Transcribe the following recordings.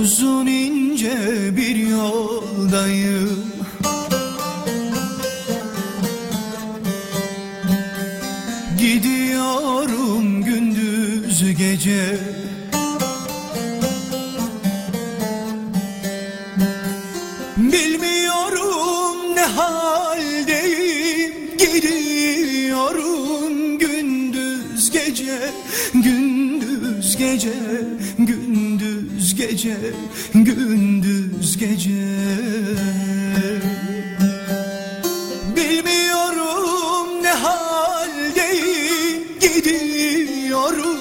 Uzun ince bir yoldayım. Gidiyorum gündüz gece. Bilmiyorum ne haldeyim. Gidiyorum gündüz gece Gündüz gece Gündüz gece Gündüz gece. Bilmiyorum ne haldeyim Gidiyorum.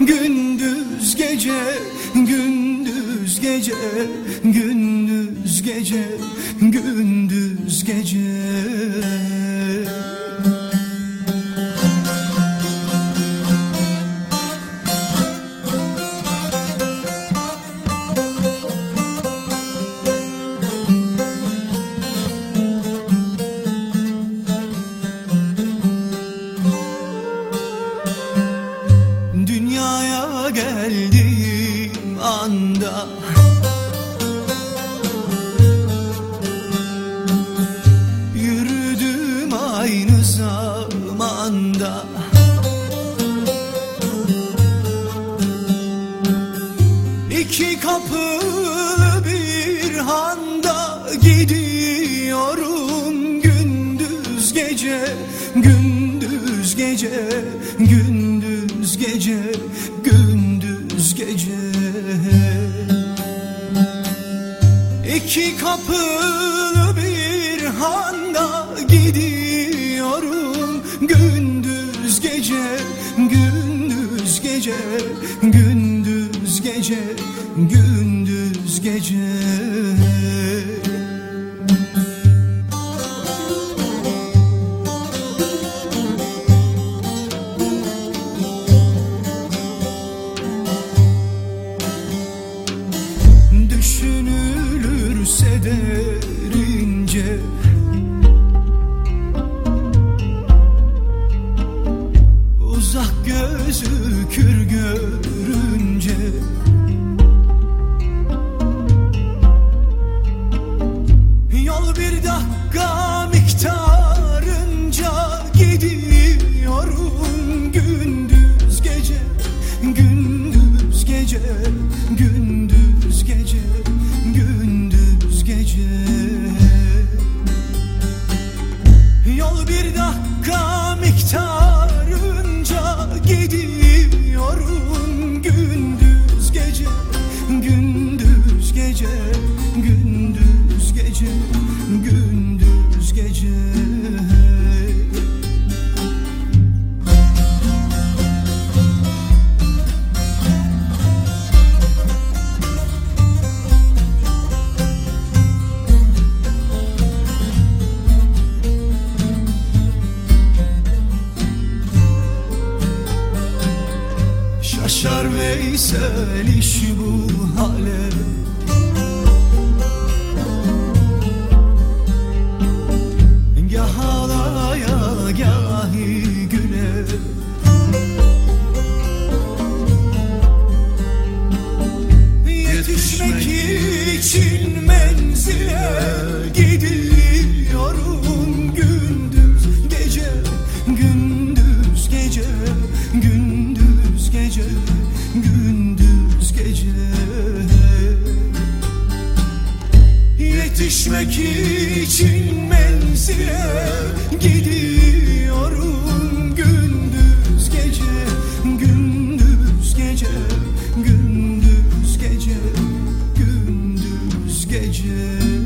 Gündüz gece Gündüz gece Gündüz gece Gündüz gece geldiğim anda. Yürüdüm aynı zamanda. İki kapılı bir handa gidiyorum gündüz gece gündüz gece gündüz gece İki kapılı bir handa gidiyorum. Gündüz gece gündüz gece gündüz gece gündüz gece Düşünülürse derince Uzak gözükür görünce dakika miktarınca gidiyorum. Gündüz gece gündüz gece gündüz gece gündüz gece Veysel iş bu Gitmek için menzile gidiyorum. Gündüz gece gündüz gece gündüz gece gündüz gece.